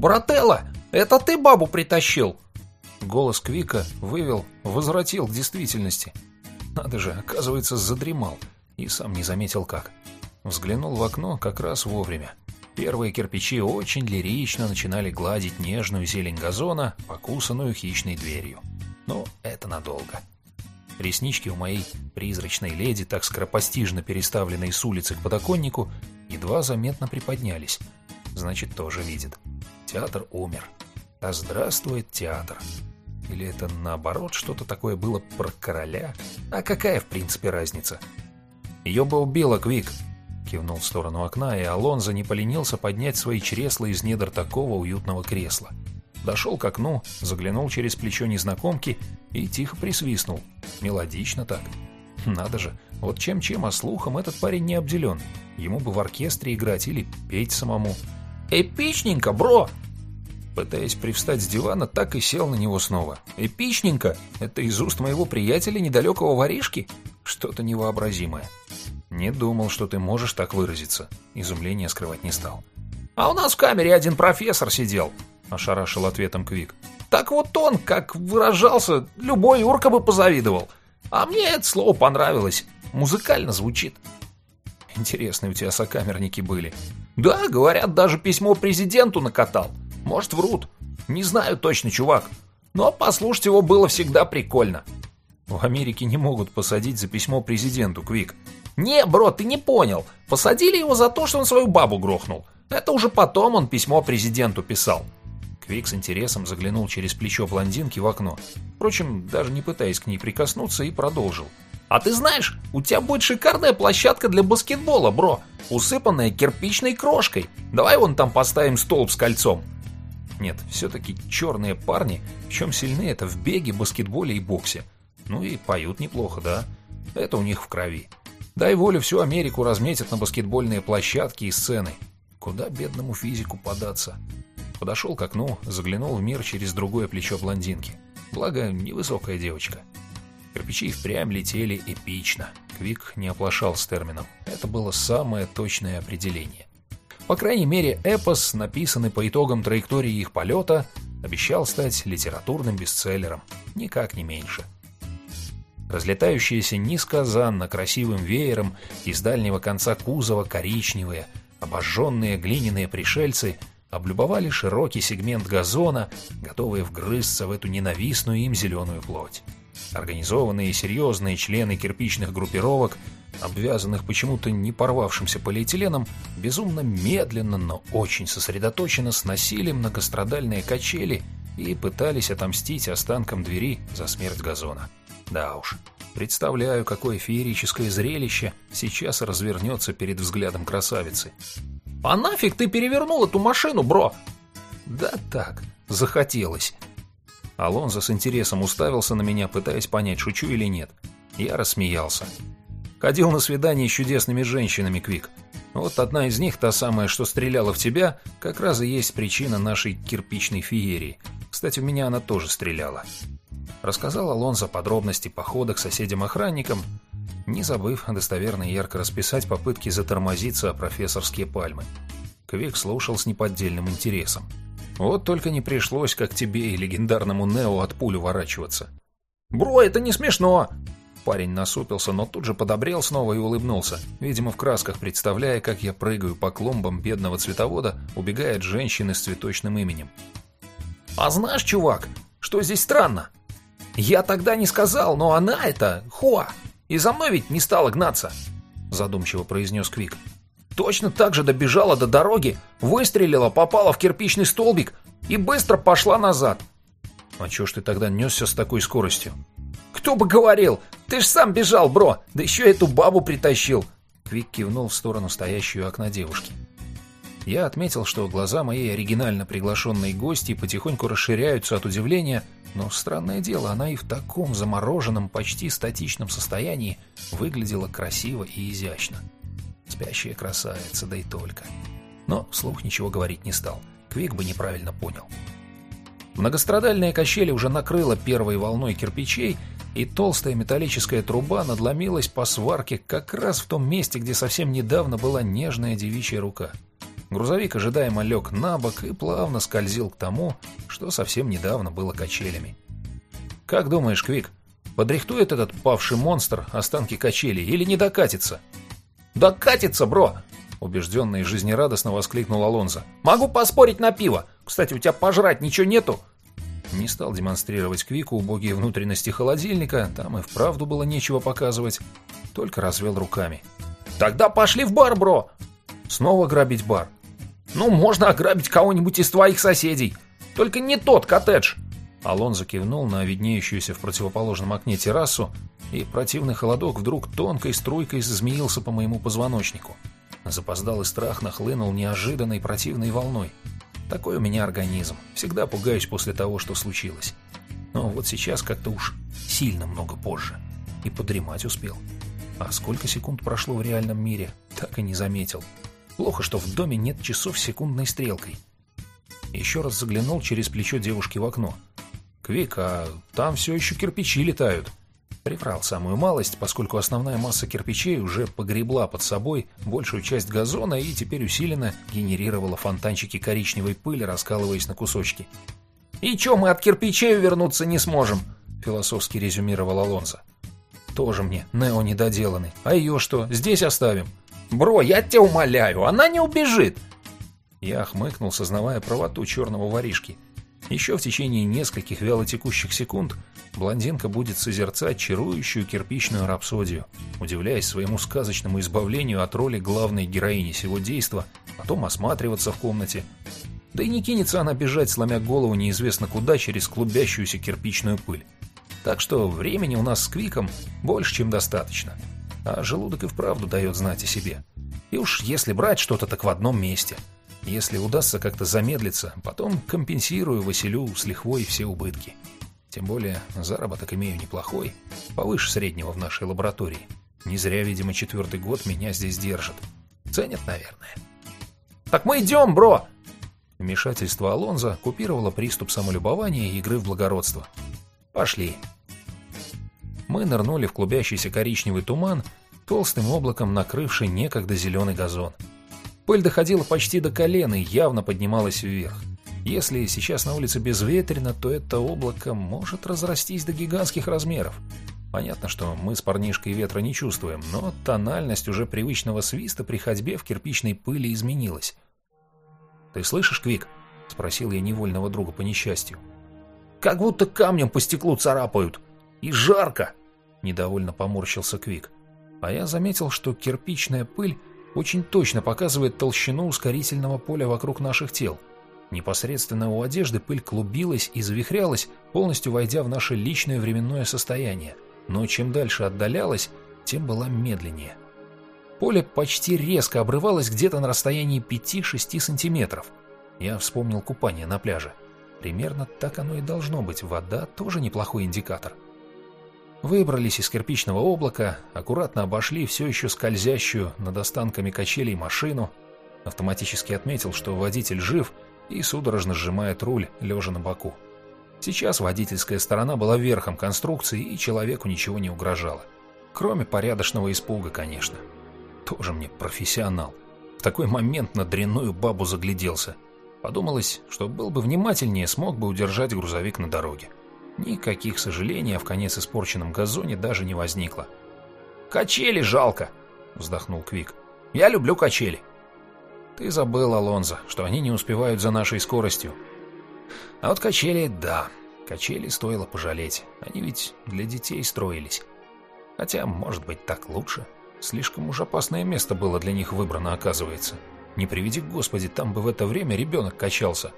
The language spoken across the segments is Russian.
«Брателло, это ты бабу притащил?» Голос Квика вывел, возвратил к действительности. Надо же, оказывается, задремал и сам не заметил как. Взглянул в окно как раз вовремя. Первые кирпичи очень лирично начинали гладить нежную зелень газона, покусанную хищной дверью. Но это надолго. Реснички у моей призрачной леди, так скоропостижно переставленной с улицы к подоконнику, едва заметно приподнялись. Значит, тоже видит. Театр умер. А здравствует театр. Или это наоборот что-то такое было про короля? А какая в принципе разница? Ее бы убило, Квик, кивнул в сторону окна, и Алонзо не поленился поднять свои чресла из недр такого уютного кресла. Дошел к окну, заглянул через плечо незнакомки и тихо присвистнул. Мелодично так. Надо же, вот чем-чем, а слухом этот парень не обделен. Ему бы в оркестре играть или петь самому. «Эпичненько, бро!» Пытаясь привстать с дивана, так и сел на него снова. «Эпичненько! Это из уст моего приятеля недалекого воришки? Что-то невообразимое». «Не думал, что ты можешь так выразиться». Изумление скрывать не стал. «А у нас в камере один профессор сидел», — ошарашил ответом Квик. «Так вот он, как выражался, любой урка бы позавидовал. А мне это слово понравилось. Музыкально звучит». «Интересные у тебя сокамерники были». «Да, говорят, даже письмо президенту накатал. Может, врут. Не знаю точно, чувак. Но послушать его было всегда прикольно». «В Америке не могут посадить за письмо президенту, Квик». «Не, бро, ты не понял. Посадили его за то, что он свою бабу грохнул. Это уже потом он письмо президенту писал». Квик с интересом заглянул через плечо блондинки в окно. Впрочем, даже не пытаясь к ней прикоснуться, и продолжил. «А ты знаешь, у тебя будет шикарная площадка для баскетбола, бро, усыпанная кирпичной крошкой. Давай вон там поставим столб с кольцом». Нет, все-таки черные парни, в чем сильны это в беге, баскетболе и боксе. Ну и поют неплохо, да? Это у них в крови. Дай волю, всю Америку разметят на баскетбольные площадки и сцены. Куда бедному физику податься? Подошел к окну, заглянул в мир через другое плечо блондинки. Благо, невысокая девочка. Кирпичи впрямь летели эпично. Квик не оплошал с термином. Это было самое точное определение. По крайней мере, эпос, написанный по итогам траектории их полета, обещал стать литературным бестселлером, никак не меньше. Разлетающиеся несказанно красивым веером из дальнего конца кузова коричневые, обожженные глиняные пришельцы облюбовали широкий сегмент газона, готовые вгрызться в эту ненавистную им зеленую плоть. Организованные и серьезные члены кирпичных группировок, обвязанных почему-то не порвавшимся полиэтиленом, безумно медленно, но очень сосредоточенно сносили многострадальные качели и пытались отомстить останкам двери за смерть газона. Да уж, представляю, какое феерическое зрелище сейчас развернется перед взглядом красавицы. «А нафиг ты перевернул эту машину, бро?» «Да так, захотелось». Алонзо с интересом уставился на меня, пытаясь понять, шучу или нет. Я рассмеялся. Ходил на свидание с чудесными женщинами, Квик. Вот одна из них, та самая, что стреляла в тебя, как раз и есть причина нашей кирпичной феерии. Кстати, в меня она тоже стреляла. Рассказал Алонзо подробности похода к соседям-охранникам, не забыв достоверно и ярко расписать попытки затормозиться о профессорские пальмы. Квик слушал с неподдельным интересом. Вот только не пришлось, как тебе и легендарному Нео от пуль уворачиваться. «Бро, это не смешно!» Парень насупился, но тут же подобрел снова и улыбнулся, видимо, в красках представляя, как я прыгаю по клумбам бедного цветовода, убегая от женщины с цветочным именем. «А знаешь, чувак, что здесь странно? Я тогда не сказал, но она это, Хуа, и за мной ведь не стала гнаться», задумчиво произнес Квик. «Точно так же добежала до дороги, выстрелила, попала в кирпичный столбик и быстро пошла назад». «А чё ж ты тогда несся с такой скоростью?» «Кто бы говорил! Ты ж сам бежал, бро! Да еще эту бабу притащил!» Квик кивнул в сторону стоящей у окна девушки. Я отметил, что глаза моей оригинально приглашенной гости потихоньку расширяются от удивления, но странное дело, она и в таком замороженном, почти статичном состоянии выглядела красиво и изящно. Спящая красавица, да и только. Но вслух ничего говорить не стал. Квик бы неправильно понял. Многострадальная качели уже накрыла первой волной кирпичей, и толстая металлическая труба надломилась по сварке как раз в том месте, где совсем недавно была нежная девичья рука. грузовик ожидаемо лег на бок и плавно скользил к тому, что совсем недавно было качелями. «Как думаешь, Квик, подрихтует этот павший монстр останки качелей или не докатится?» «Докатится, бро!» убежденно и жизнерадостно воскликнул Алонзо. «Могу поспорить на пиво. Кстати, у тебя пожрать ничего нету?» Не стал демонстрировать Квику убогие внутренности холодильника, там и вправду было нечего показывать, только развел руками. «Тогда пошли в бар, бро!» «Снова грабить бар?» «Ну, можно ограбить кого-нибудь из твоих соседей. Только не тот коттедж!» Алонзо кивнул на виднеющуюся в противоположном окне террасу, и противный холодок вдруг тонкой струйкой зазмеился по моему позвоночнику. Запоздалый страх нахлынул неожиданной противной волной. Такой у меня организм. Всегда пугаюсь после того, что случилось. Но вот сейчас как-то уж сильно много позже. И подремать успел. А сколько секунд прошло в реальном мире, так и не заметил. Плохо, что в доме нет часов с секундной стрелкой. Еще раз заглянул через плечо девушки в окно. «Квик, а там все еще кирпичи летают». Приврал самую малость, поскольку основная масса кирпичей уже погребла под собой большую часть газона и теперь усиленно генерировала фонтанчики коричневой пыли, раскалываясь на кусочки. «И чё, мы от кирпичей вернуться не сможем?» — философски резюмировал Алонсо. «Тоже мне, Нео недоделанный. А ее что, здесь оставим?» «Бро, я тебя умоляю, она не убежит!» Я хмыкнул, сознавая правоту черного воришки — еще в течение нескольких вялотекущих секунд блондинка будет созерцать чарующую кирпичную рапсодию, удивляясь своему сказочному избавлению от роли главной героини сего действа, потом осматриваться в комнате. Да и не кинется она бежать, сломя голову неизвестно куда через клубящуюся кирпичную пыль. Так что времени у нас с Квиком больше, чем достаточно. А желудок и вправду дает знать о себе. И уж если брать что-то так в одном месте – если удастся как-то замедлиться, потом компенсирую Василю с лихвой все убытки. Тем более заработок имею неплохой, повыше среднего в нашей лаборатории. Не зря, видимо, четвертый год меня здесь держат. Ценят, наверное. «Так мы идем, бро!» Вмешательство Алонза купировало приступ самолюбования и игры в благородство. «Пошли!» Мы нырнули в клубящийся коричневый туман, толстым облаком накрывший некогда зеленый газон. Пыль доходила почти до колена и явно поднималась вверх. Если сейчас на улице безветренно, то это облако может разрастись до гигантских размеров. Понятно, что мы с парнишкой ветра не чувствуем, но тональность уже привычного свиста при ходьбе в кирпичной пыли изменилась. «Ты слышишь, Квик?» — спросил я невольного друга по несчастью. «Как будто камнем по стеклу царапают. И жарко!» — недовольно поморщился Квик. А я заметил, что кирпичная пыль очень точно показывает толщину ускорительного поля вокруг наших тел. Непосредственно у одежды пыль клубилась и завихрялась, полностью войдя в наше личное временное состояние. Но чем дальше отдалялась, тем была медленнее. Поле почти резко обрывалось где-то на расстоянии 5-6 сантиметров. Я вспомнил купание на пляже. Примерно так оно и должно быть. Вода тоже неплохой индикатор. Выбрались из кирпичного облака, аккуратно обошли все еще скользящую над останками качелей машину, автоматически отметил, что водитель жив и судорожно сжимает руль, лежа на боку. Сейчас водительская сторона была верхом конструкции, и человеку ничего не угрожало. Кроме порядочного испуга, конечно. Тоже мне профессионал. В такой момент на дрянную бабу загляделся. Подумалось, что был бы внимательнее, смог бы удержать грузовик на дороге. Никаких сожалений о в конец испорченном газоне даже не возникло. «Качели жалко!» — вздохнул Квик. «Я люблю качели!» «Ты забыл, Алонзо, что они не успевают за нашей скоростью. А вот качели — да, качели стоило пожалеть. Они ведь для детей строились. Хотя, может быть, так лучше. Слишком уж опасное место было для них выбрано, оказывается. Не приведи, Господи, там бы в это время ребенок качался».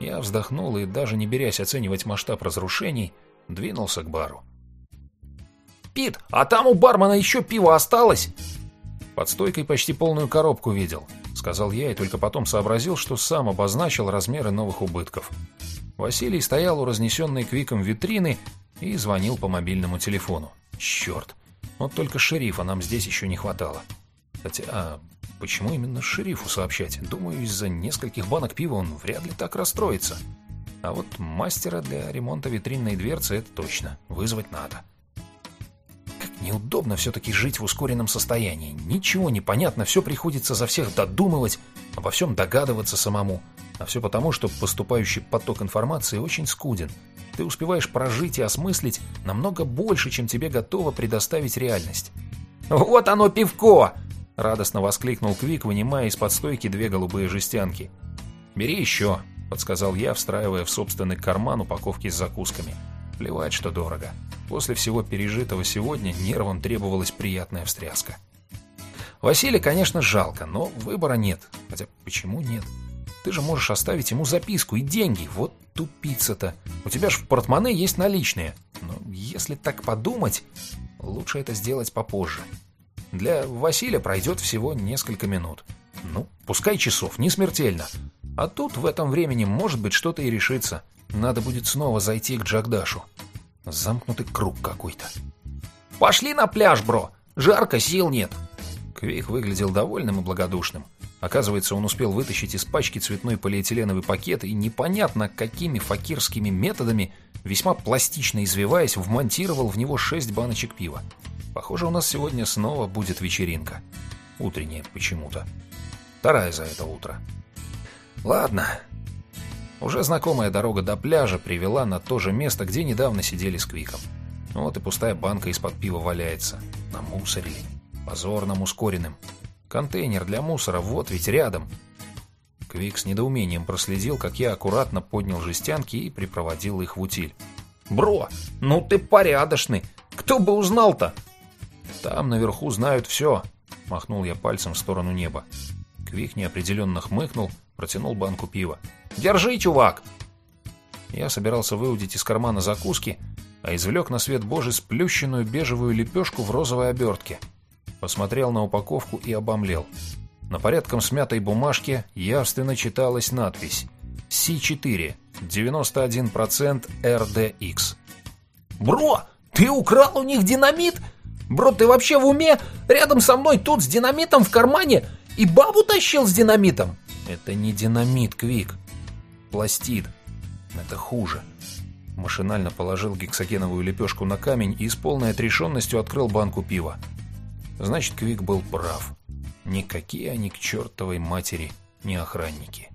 Я вздохнул и, даже не берясь оценивать масштаб разрушений, двинулся к бару. «Пит, а там у бармена еще пиво осталось?» «Под стойкой почти полную коробку видел», — сказал я и только потом сообразил, что сам обозначил размеры новых убытков. Василий стоял у разнесенной квиком витрины и звонил по мобильному телефону. «Черт! Вот только шерифа нам здесь еще не хватало. Хотя, а Почему именно шерифу сообщать? Думаю, из-за нескольких банок пива он вряд ли так расстроится. А вот мастера для ремонта витринной дверцы это точно. Вызвать надо. Как Неудобно все-таки жить в ускоренном состоянии. Ничего не понятно, все приходится за всех додумывать, обо всем догадываться самому. А все потому, что поступающий поток информации очень скуден. Ты успеваешь прожить и осмыслить намного больше, чем тебе готова предоставить реальность. «Вот оно пивко!» — радостно воскликнул Квик, вынимая из-под стойки две голубые жестянки. «Бери еще», — подсказал я, встраивая в собственный карман упаковки с закусками. Плевать, что дорого. После всего пережитого сегодня нервам требовалась приятная встряска. Василия, конечно, жалко, но выбора нет. Хотя почему нет? Ты же можешь оставить ему записку и деньги. Вот тупица-то. У тебя же в портмоне есть наличные. Но если так подумать, лучше это сделать попозже. Для Василия пройдет всего несколько минут. Ну, пускай часов, не смертельно. А тут в этом времени может быть что-то и решится. Надо будет снова зайти к Джагдашу. Замкнутый круг какой-то. «Пошли на пляж, бро! Жарко, сил нет!» Квейк выглядел довольным и благодушным. Оказывается, он успел вытащить из пачки цветной полиэтиленовый пакет и непонятно какими факирскими методами, весьма пластично извиваясь, вмонтировал в него шесть баночек пива. Похоже, у нас сегодня снова будет вечеринка. Утренняя почему-то. Вторая за это утро. Ладно. Уже знакомая дорога до пляжа привела на то же место, где недавно сидели с Квиком. Вот и пустая банка из-под пива валяется. Намусорили. Позорным ускоренным. Контейнер для мусора вот ведь рядом. Квик с недоумением проследил, как я аккуратно поднял жестянки и припроводил их в утиль. «Бро, ну ты порядочный! Кто бы узнал-то?» «Там наверху знают все», — махнул я пальцем в сторону неба. Квик неопределенно хмыкнул, протянул банку пива. «Держи, чувак!» Я собирался выудить из кармана закуски, а извлек на свет божий сплющенную бежевую лепешку в розовой обертке. Посмотрел на упаковку и обомлел. На порядком смятой бумажке явственно читалась надпись «С4, 91% RDX». «Бро, ты украл у них динамит? Бро, ты вообще в уме? Рядом со мной тут с динамитом в кармане и бабу тащил с динамитом?» «Это не динамит, Квик. Пластид. Это хуже». Машинально положил гексогеновую лепешку на камень и с полной отрешенностью открыл банку пива. Значит, Квик был прав. Никакие они к чертовой матери не охранники.